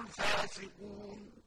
الْفَاسِقُونَ